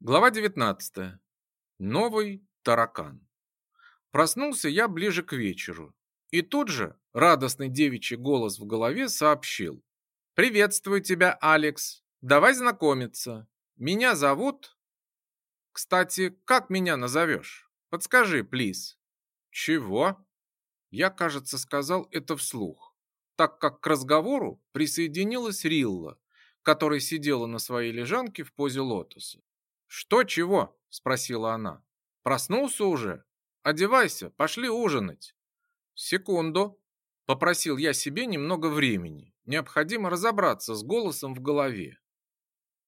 Глава 19. Новый таракан. Проснулся я ближе к вечеру. И тут же радостный девичий голос в голове сообщил. «Приветствую тебя, Алекс. Давай знакомиться. Меня зовут...» «Кстати, как меня назовешь? Подскажи, плиз». «Чего?» Я, кажется, сказал это вслух, так как к разговору присоединилась Рилла, которая сидела на своей лежанке в позе лотоса. «Что чего?» – спросила она. «Проснулся уже? Одевайся, пошли ужинать». «Секунду», – попросил я себе немного времени. Необходимо разобраться с голосом в голове.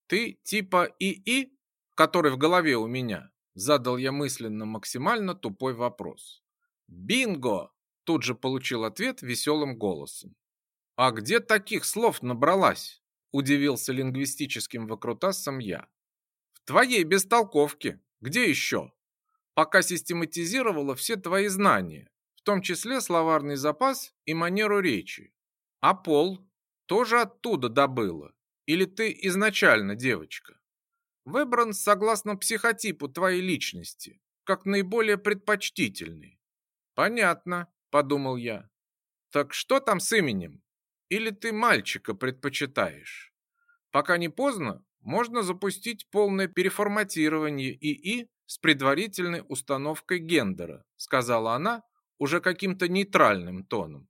«Ты типа ИИ, который в голове у меня?» Задал я мысленно максимально тупой вопрос. «Бинго!» – тут же получил ответ веселым голосом. «А где таких слов набралась?» – удивился лингвистическим выкрутасом я твоей бестолковке. Где еще? Пока систематизировала все твои знания, в том числе словарный запас и манеру речи. А пол тоже оттуда добыла? Или ты изначально девочка? Выбран согласно психотипу твоей личности, как наиболее предпочтительный. Понятно, подумал я. Так что там с именем? Или ты мальчика предпочитаешь? Пока не поздно, можно запустить полное переформатирование ИИ с предварительной установкой гендера, сказала она уже каким-то нейтральным тоном.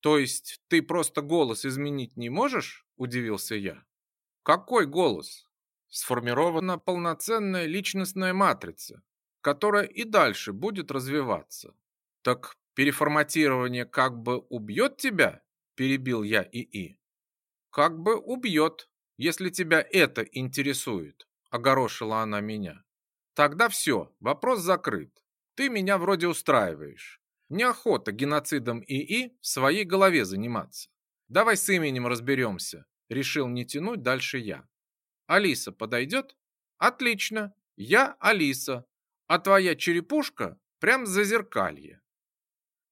То есть ты просто голос изменить не можешь? Удивился я. Какой голос? Сформирована полноценная личностная матрица, которая и дальше будет развиваться. Так переформатирование как бы убьет тебя? Перебил я ИИ. Как бы убьет, если тебя это интересует, огорошила она меня. Тогда все, вопрос закрыт. Ты меня вроде устраиваешь. Неохота геноцидом ИИ в своей голове заниматься. Давай с именем разберемся. Решил не тянуть дальше я. Алиса подойдет? Отлично. Я Алиса. А твоя черепушка прям за зеркалье.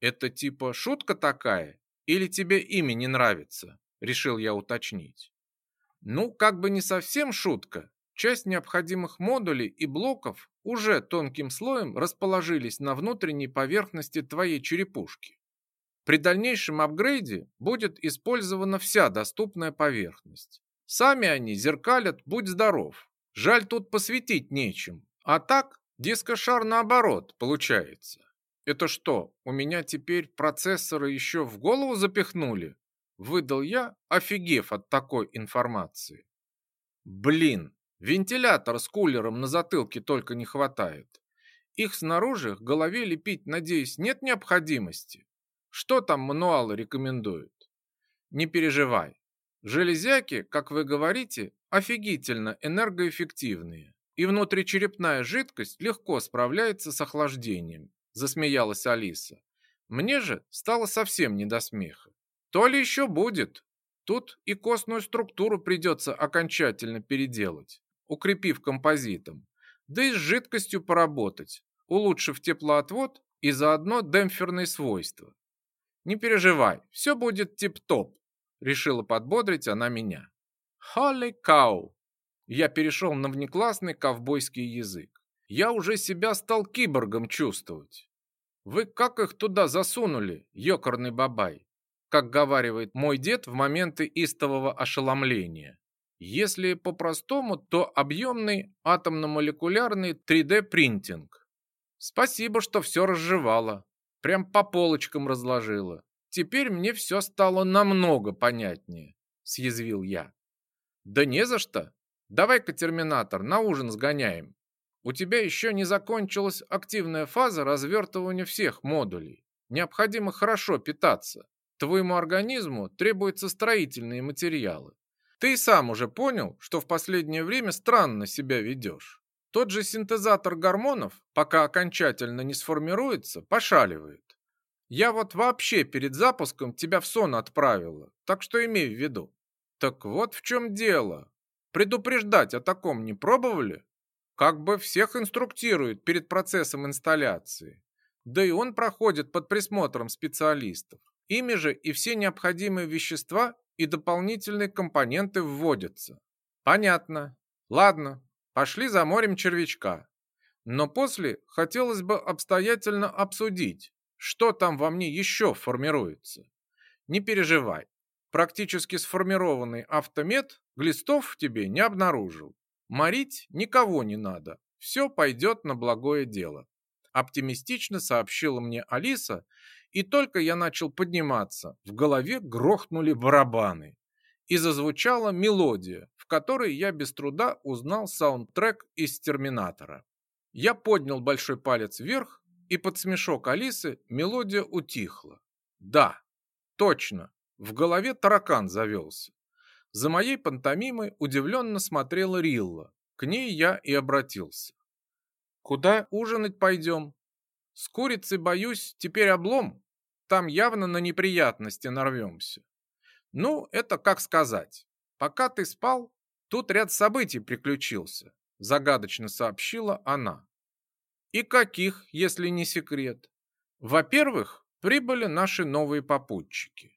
Это типа шутка такая? Или тебе имя не нравится? Решил я уточнить. Ну, как бы не совсем шутка. Часть необходимых модулей и блоков уже тонким слоем расположились на внутренней поверхности твоей черепушки. При дальнейшем апгрейде будет использована вся доступная поверхность. Сами они зеркалят, будь здоров. Жаль, тут посветить нечем. А так, дискошар наоборот получается. Это что, у меня теперь процессоры еще в голову запихнули? Выдал я, офигев от такой информации. Блин, вентилятор с кулером на затылке только не хватает. Их снаружи к голове лепить, надеюсь, нет необходимости. Что там мануалы рекомендуют? Не переживай. Железяки, как вы говорите, офигительно энергоэффективные. И внутричерепная жидкость легко справляется с охлаждением, засмеялась Алиса. Мне же стало совсем не до смеха. То ли еще будет. Тут и костную структуру придется окончательно переделать, укрепив композитом. Да и с жидкостью поработать, улучшив теплоотвод и заодно демпферные свойства. Не переживай, все будет тип-топ, решила подбодрить она меня. Холли кау. Я перешел на внеклассный ковбойский язык. Я уже себя стал киборгом чувствовать. Вы как их туда засунули, ёкарный бабай? Как говаривает мой дед в моменты истового ошеломления. Если по-простому, то объемный атомно-молекулярный 3D-принтинг. Спасибо, что все разжевала. Прям по полочкам разложила. Теперь мне все стало намного понятнее, съязвил я. Да не за что. Давай-ка, терминатор, на ужин сгоняем. У тебя еще не закончилась активная фаза развертывания всех модулей. Необходимо хорошо питаться. Твоему организму требуются строительные материалы. Ты сам уже понял, что в последнее время странно себя ведешь. Тот же синтезатор гормонов, пока окончательно не сформируется, пошаливает. Я вот вообще перед запуском тебя в сон отправила, так что имей в виду. Так вот в чем дело. Предупреждать о таком не пробовали? Как бы всех инструктируют перед процессом инсталляции. Да и он проходит под присмотром специалистов. Ими же и все необходимые вещества и дополнительные компоненты вводятся. Понятно. Ладно, пошли за морем червячка. Но после хотелось бы обстоятельно обсудить, что там во мне еще формируется. Не переживай, практически сформированный автомет глистов в тебе не обнаружил. Морить никого не надо, все пойдет на благое дело. Оптимистично сообщила мне Алиса, и только я начал подниматься, в голове грохнули барабаны. И зазвучала мелодия, в которой я без труда узнал саундтрек из «Терминатора». Я поднял большой палец вверх, и под смешок Алисы мелодия утихла. Да, точно, в голове таракан завелся. За моей пантомимой удивленно смотрела Рилла. К ней я и обратился. «Куда ужинать пойдем?» «С курицей, боюсь, теперь облом. Там явно на неприятности нарвемся». «Ну, это как сказать. Пока ты спал, тут ряд событий приключился», загадочно сообщила она. «И каких, если не секрет?» «Во-первых, прибыли наши новые попутчики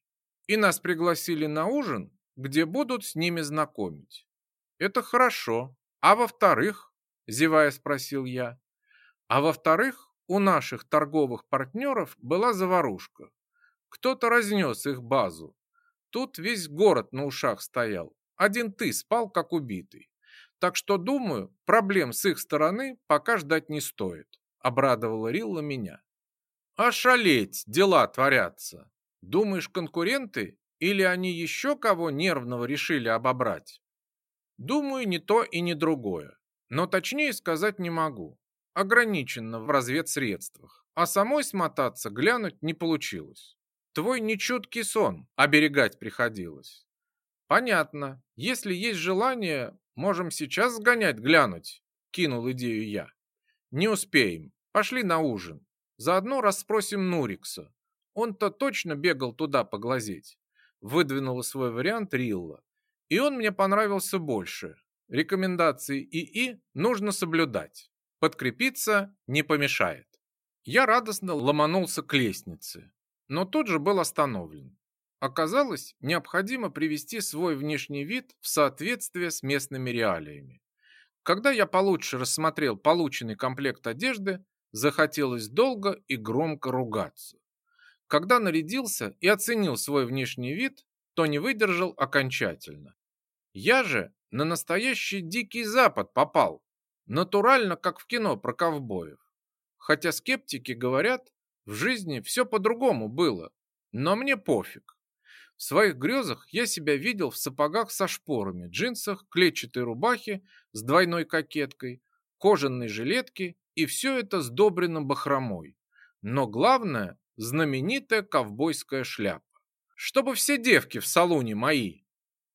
и нас пригласили на ужин, где будут с ними знакомить. Это хорошо. А во-вторых, зевая спросил я, а во-вторых, у наших торговых партнеров была заварушка. Кто-то разнес их базу. Тут весь город на ушах стоял. Один ты спал, как убитый. Так что, думаю, проблем с их стороны пока ждать не стоит. Обрадовала Рилла меня. Ошалеть, дела творятся. Думаешь, конкуренты или они еще кого нервного решили обобрать? Думаю, не то и не другое. Но точнее сказать не могу. Ограниченно в разведсредствах. А самой смотаться, глянуть не получилось. Твой нечуткий сон оберегать приходилось. Понятно. Если есть желание, можем сейчас сгонять глянуть, кинул идею я. Не успеем. Пошли на ужин. Заодно расспросим Нурикса. Он-то точно бегал туда поглазеть. Выдвинула свой вариант Рилла. И он мне понравился больше. Рекомендации ИИ нужно соблюдать. Подкрепиться не помешает. Я радостно ломанулся к лестнице, но тут же был остановлен. Оказалось, необходимо привести свой внешний вид в соответствие с местными реалиями. Когда я получше рассмотрел полученный комплект одежды, захотелось долго и громко ругаться. Когда нарядился и оценил свой внешний вид, то не выдержал окончательно. Я же на настоящий дикий запад попал, натурально, как в кино про ковбоев. Хотя скептики говорят, в жизни все по-другому было, но мне пофиг. В своих грезах я себя видел в сапогах со шпорами, джинсах, клетчатой рубахе с двойной кокеткой, кожаной жилетке и все это сдобрено бахромой. Но главное, знаменитая ковбойская шляпа. Чтобы все девки в салоне мои.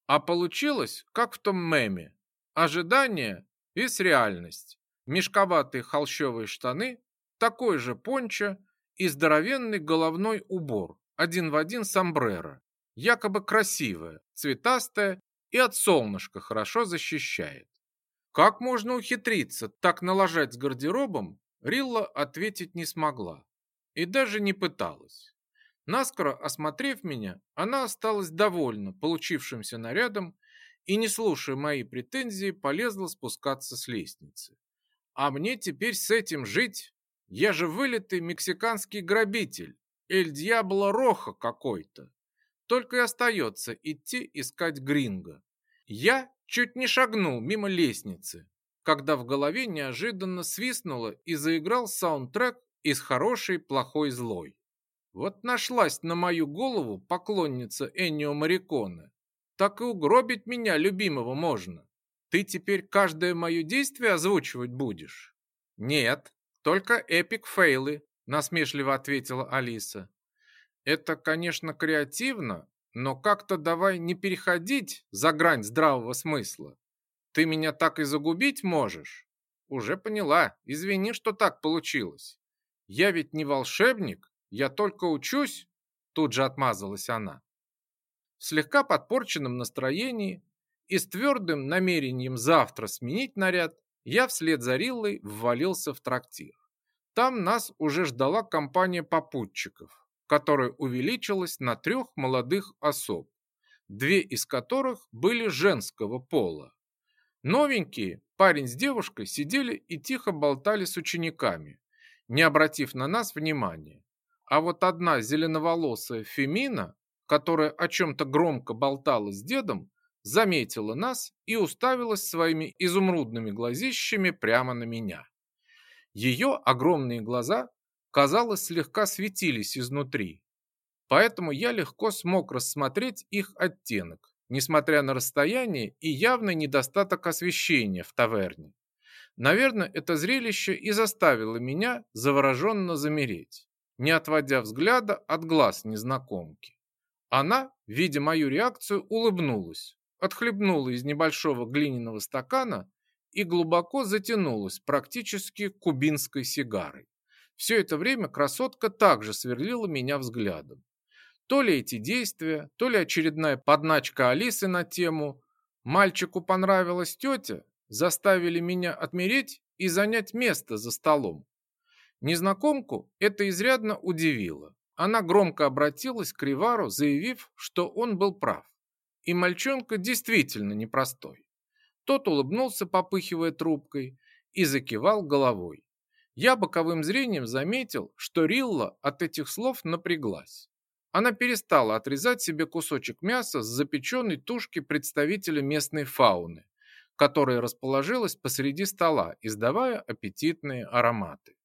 А получилось, как в том меме. Ожидание с реальность. Мешковатые холщовые штаны, такой же пончо и здоровенный головной убор, один в один сомбреро. Якобы красивая, цветастая и от солнышка хорошо защищает. Как можно ухитриться так налажать с гардеробом, Рилла ответить не смогла и даже не пыталась. Наскоро осмотрев меня, она осталась довольна получившимся нарядом и, не слушая мои претензии, полезла спускаться с лестницы. А мне теперь с этим жить? Я же вылитый мексиканский грабитель, эль дьябло роха какой-то. Только и остается идти искать гринго. Я чуть не шагнул мимо лестницы, когда в голове неожиданно свистнуло и заиграл саундтрек из хорошей, плохой, злой. Вот нашлась на мою голову поклонница Эннио Морриконе. Так и угробить меня, любимого, можно. Ты теперь каждое мое действие озвучивать будешь? Нет, только epic fail ы, насмешливо ответила Алиса. Это, конечно, креативно, но как-то давай не переходить за грань здравого смысла. Ты меня так и загубить можешь? Уже поняла, извини, что так получилось. Я ведь не волшебник, я только учусь, тут же отмазалась она. Слегка подпорченном настроении и с твердым намерением завтра сменить наряд, я вслед за Риллой ввалился в трактир. Там нас уже ждала компания попутчиков, которая увеличилась на трех молодых особ, две из которых были женского пола. Новенькие, парень с девушкой, сидели и тихо болтали с учениками, не обратив на нас внимания. А вот одна зеленоволосая Фемина, которая о чем-то громко болтала с дедом, заметила нас и уставилась своими изумрудными глазищами прямо на меня. Ее огромные глаза, казалось, слегка светились изнутри, поэтому я легко смог рассмотреть их оттенок, несмотря на расстояние и явный недостаток освещения в таверне. Наверное, это зрелище и заставило меня завороженно замереть, не отводя взгляда от глаз незнакомки. Она, видя мою реакцию, улыбнулась, отхлебнула из небольшого глиняного стакана и глубоко затянулась практически кубинской сигарой. Все это время красотка также сверлила меня взглядом. То ли эти действия, то ли очередная подначка Алисы на тему «Мальчику понравилась тетя» заставили меня отмереть и занять место за столом. Незнакомку это изрядно удивило. Она громко обратилась к Ривару, заявив, что он был прав. И мальчонка действительно непростой. Тот улыбнулся, попыхивая трубкой, и закивал головой. Я боковым зрением заметил, что Рилла от этих слов напряглась. Она перестала отрезать себе кусочек мяса с запеченной тушки представителя местной фауны, которая расположилась посреди стола, издавая аппетитные ароматы.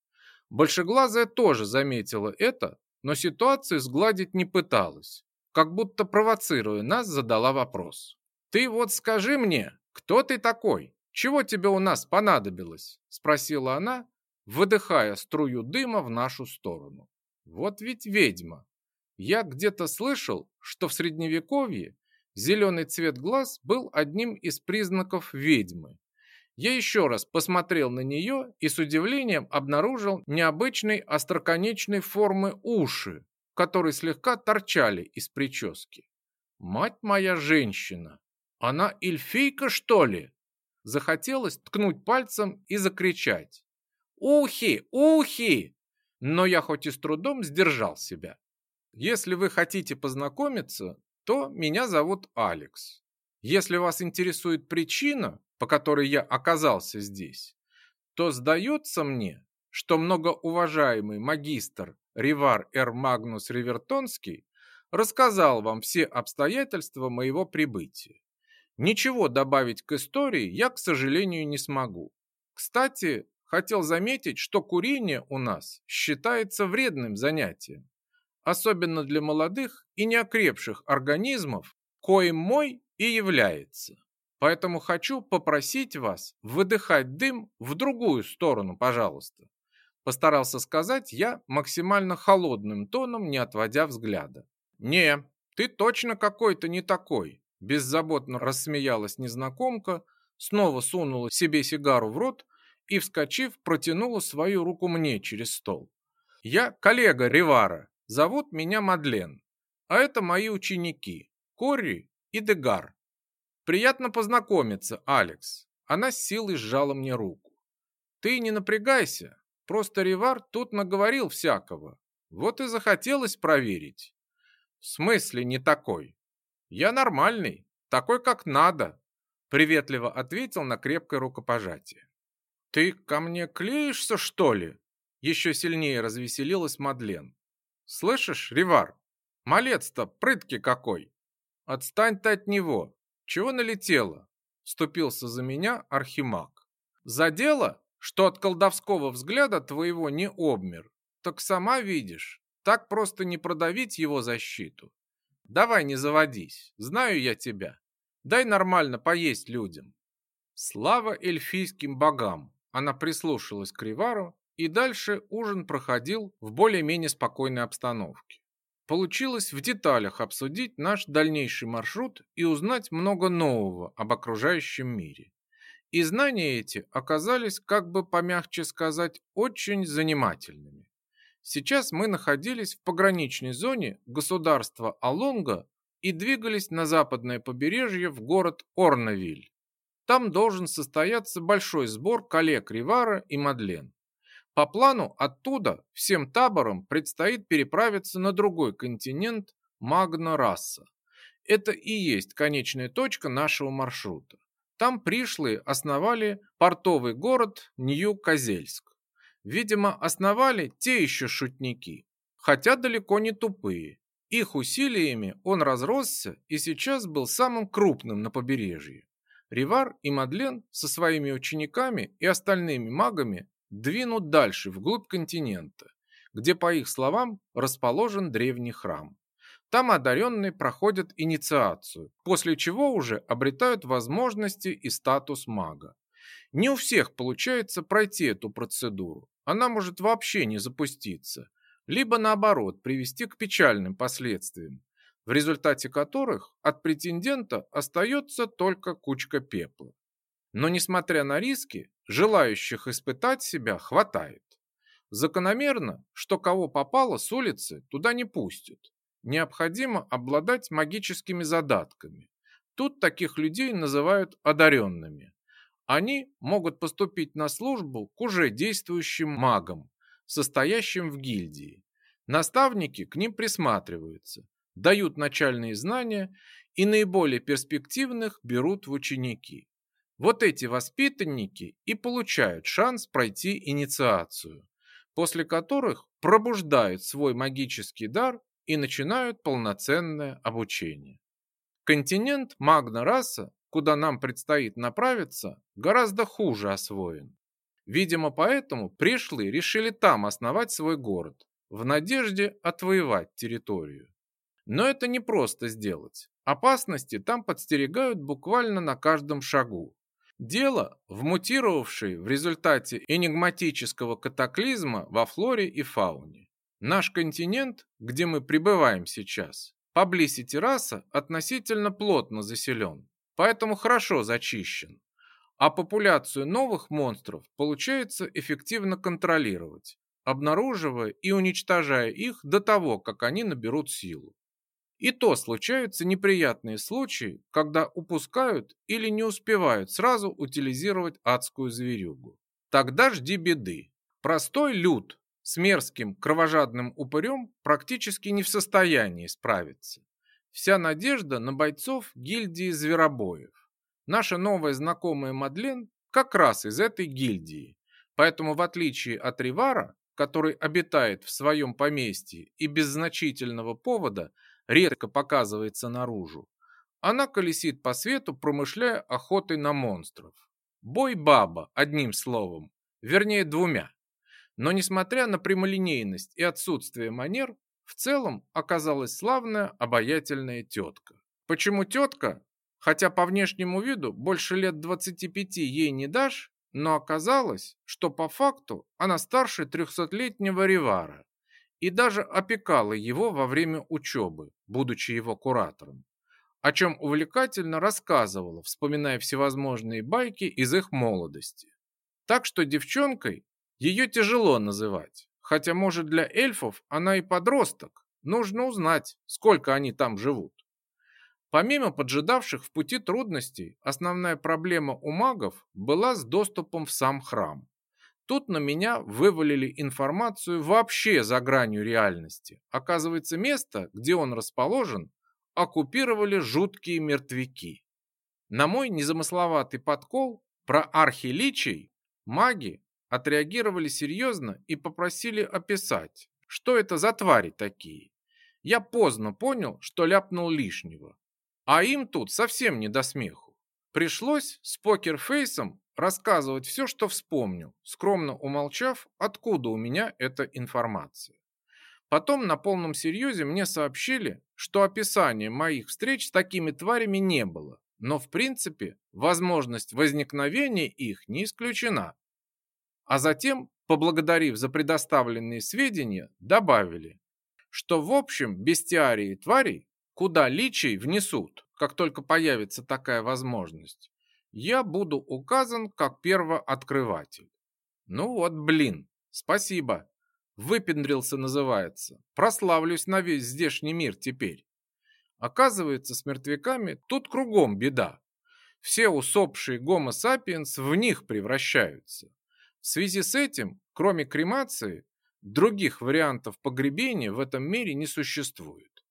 Большеглазая тоже заметила это, но ситуацию сгладить не пыталась, как будто провоцируя нас, задала вопрос. «Ты вот скажи мне, кто ты такой? Чего тебе у нас понадобилось?» спросила она, выдыхая струю дыма в нашу сторону. «Вот ведь ведьма! Я где-то слышал, что в Средневековье зеленый цвет глаз был одним из признаков ведьмы. Я еще раз посмотрел на нее и с удивлением обнаружил необычной остроконечной формы уши, которые слегка торчали из прически. Мать моя женщина! Она эльфийка, что ли? Захотелось ткнуть пальцем и закричать. «Ухи! Ухи!» Но я хоть и с трудом сдержал себя. Если вы хотите познакомиться, то меня зовут Алекс. Если вас интересует причина, по которой я оказался здесь, то сдается мне, что многоуважаемый магистр Ривар Р. Магнус Ривертонский рассказал вам все обстоятельства моего прибытия. Ничего добавить к истории я, к сожалению, не смогу. Кстати, хотел заметить, что курение у нас считается вредным занятием, особенно для молодых и неокрепших организмов, коим мой и является. Поэтому хочу попросить вас выдыхать дым в другую сторону, пожалуйста. Постарался сказать я максимально холодным тоном, не отводя взгляда. «Не, ты точно какой-то не такой», беззаботно рассмеялась незнакомка, снова сунула себе сигару в рот и, вскочив, протянула свою руку мне через стол. «Я коллега Ривара, зовут меня Мадлен, а это мои ученики, Корри и Дегар. Приятно познакомиться, Алекс. Она с силой сжала мне руку. Ты не напрягайся, просто Ривар тут наговорил всякого. Вот и захотелось проверить. В смысле не такой? Я нормальный, такой как надо, приветливо ответил на крепкое рукопожатие. Ты ко мне клеишься, что ли? Еще сильнее развеселилась Мадлен. Слышишь, Ривар, малец-то прыткий какой. Отстань ты от него, чего налетело? Вступился за меня Архимаг. За дело, что от колдовского взгляда твоего не обмер. Так сама видишь, так просто не продавить его защиту. Давай не заводись, знаю я тебя. Дай нормально поесть людям. Слава эльфийским богам! Она прислушалась к Ривару, и дальше ужин проходил в более-менее спокойной обстановке. Получилось в деталях обсудить наш дальнейший маршрут и узнать много нового об окружающем мире. И знания эти оказались, как бы помягче сказать, очень занимательными. Сейчас мы находились в пограничной зоне государства Алонга и двигались на западное побережье в город Орновиль. Там должен состояться большой сбор коллег Ривара и Мадлен. По плану оттуда всем таборам предстоит переправиться на другой континент Магна-Расса. Это и есть конечная точка нашего маршрута. Там пришлые основали портовый город Нью-Козельск. Видимо, основали те еще шутники, хотя далеко не тупые. Их усилиями он разросся и сейчас был самым крупным на побережье. Ривар и Мадлен со своими учениками и остальными магами двинут дальше, вглубь континента, где, по их словам, расположен древний храм. Там одаренные проходят инициацию, после чего уже обретают возможности и статус мага. Не у всех получается пройти эту процедуру. Она может вообще не запуститься, либо наоборот привести к печальным последствиям, в результате которых от претендента остается только кучка пепла. Но несмотря на риски, желающих испытать себя хватает. Закономерно, что кого попало с улицы, туда не пустят. Необходимо обладать магическими задатками. Тут таких людей называют одаренными. Они могут поступить на службу к уже действующим магам, состоящим в гильдии. Наставники к ним присматриваются, дают начальные знания и наиболее перспективных берут в ученики. Вот эти воспитанники и получают шанс пройти инициацию, после которых пробуждают свой магический дар и начинают полноценное обучение. Континент Магна-раса, куда нам предстоит направиться, гораздо хуже освоен. Видимо, поэтому пришлые решили там основать свой город, в надежде отвоевать территорию. Но это не просто сделать. Опасности там подстерегают буквально на каждом шагу. Дело в мутировавшей в результате энигматического катаклизма во флоре и фауне. Наш континент, где мы пребываем сейчас, поблизи терраса относительно плотно заселен, поэтому хорошо зачищен. А популяцию новых монстров получается эффективно контролировать, обнаруживая и уничтожая их до того, как они наберут силу. И то случаются неприятные случаи, когда упускают или не успевают сразу утилизировать адскую зверюгу. Тогда жди беды. Простой люд с мерзким кровожадным упырем практически не в состоянии справиться. Вся надежда на бойцов гильдии зверобоев. Наша новая знакомая Мадлен как раз из этой гильдии. Поэтому в отличие от Ривара, который обитает в своем поместье и без значительного повода редко показывается наружу, она колесит по свету, промышляя охотой на монстров. Бой-баба, одним словом, вернее двумя. Но несмотря на прямолинейность и отсутствие манер, в целом оказалась славная, обаятельная тетка. Почему тетка? Хотя по внешнему виду больше лет 25 ей не дашь, но оказалось, что по факту она старше трехсотлетнего Ривара и даже опекала его во время учебы, будучи его куратором, о чем увлекательно рассказывала, вспоминая всевозможные байки из их молодости. Так что девчонкой ее тяжело называть, хотя, может, для эльфов она и подросток. Нужно узнать, сколько они там живут. Помимо поджидавших в пути трудностей, основная проблема у магов была с доступом в сам храм. Тут на меня вывалили информацию вообще за гранью реальности. Оказывается, место, где он расположен, оккупировали жуткие мертвяки. На мой незамысловатый подкол про архиличий маги отреагировали серьезно и попросили описать, что это за твари такие. Я поздно понял, что ляпнул лишнего. А им тут совсем не до смеху. Пришлось с покерфейсом рассказывать все, что вспомнил, скромно умолчав, откуда у меня эта информация. Потом на полном серьезе мне сообщили, что описания моих встреч с такими тварями не было, но в принципе возможность возникновения их не исключена. А затем, поблагодарив за предоставленные сведения, добавили, что в общем бестиарии тварей, куда личий внесут, как только появится такая возможность, я буду указан как первооткрыватель. Ну вот, блин, спасибо. Выпендрился называется. Прославлюсь на весь здешний мир теперь. Оказывается, с мертвяками тут кругом беда. Все усопшие гомо-сапиенс в них превращаются. В связи с этим, кроме кремации, других вариантов погребения в этом мире не существует.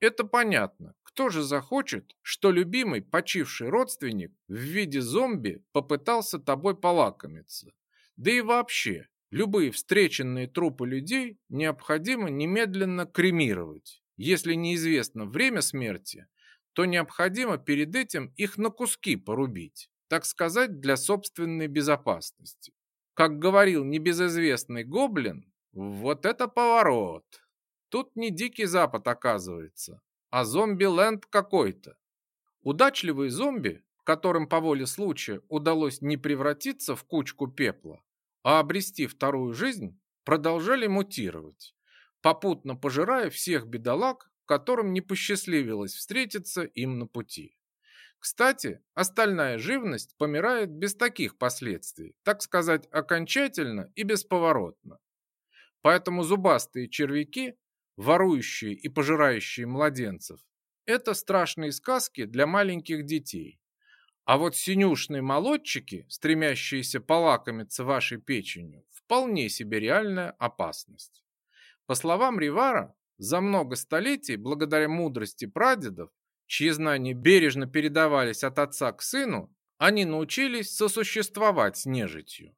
Это понятно. Кто же захочет, что любимый почивший родственник в виде зомби попытался тобой полакомиться? Да и вообще, любые встреченные трупы людей необходимо немедленно кремировать. Если неизвестно время смерти, то необходимо перед этим их на куски порубить, так сказать, для собственной безопасности. Как говорил небезызвестный гоблин, вот это поворот. Тут не дикий запад оказывается, а зомби-ленд какой-то. Удачливые зомби, которым по воле случая удалось не превратиться в кучку пепла, а обрести вторую жизнь, продолжали мутировать, попутно пожирая всех бедолаг, которым не посчастливилось встретиться им на пути. Кстати, остальная живность помирает без таких последствий, так сказать, окончательно и бесповоротно. Поэтому зубастые червяки, ворующие и пожирающие младенцев, это страшные сказки для маленьких детей. А вот синюшные молодчики, стремящиеся полакомиться вашей печенью, вполне себе реальная опасность. По словам Ривара, за много столетий, благодаря мудрости прадедов, чьи знания бережно передавались от отца к сыну, они научились сосуществовать с нежитью.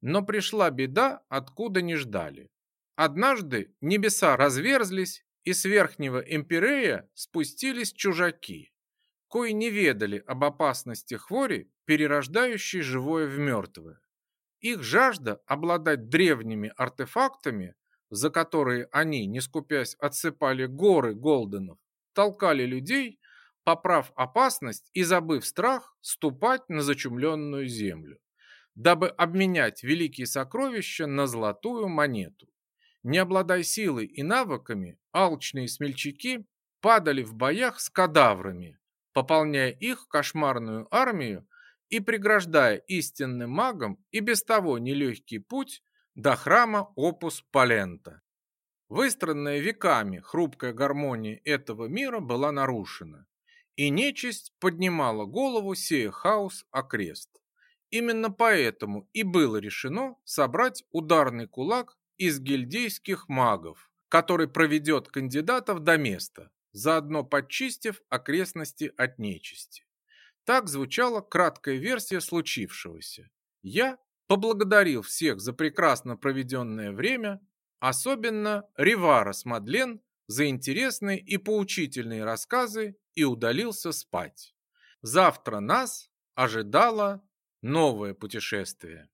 Но пришла беда, откуда не ждали. Однажды небеса разверзлись, и с верхнего империя спустились чужаки, кои не ведали об опасности хвори, перерождающей живое в мертвое. Их жажда обладать древними артефактами, за которые они, не скупясь, отсыпали горы голденов, толкали людей поправ опасность и забыв страх, ступать на зачумленную землю, дабы обменять великие сокровища на золотую монету. Не обладая силой и навыками, алчные смельчаки падали в боях с кадаврами, пополняя их кошмарную армию и преграждая истинным магам и без того нелегкий путь до храма Опус Палента. Выстроенная веками хрупкая гармония этого мира была нарушена, и нечисть поднимала голову, сея хаос окрест. Именно поэтому и было решено собрать ударный кулак из гильдейских магов, который проведет кандидатов до места, заодно подчистив окрестности от нечисти. Так звучала краткая версия случившегося. Я поблагодарил всех за прекрасно проведенное время, особенно Ривара с Мадлен за интересные и поучительные рассказы и удалился спать. Завтра нас ожидало новое путешествие.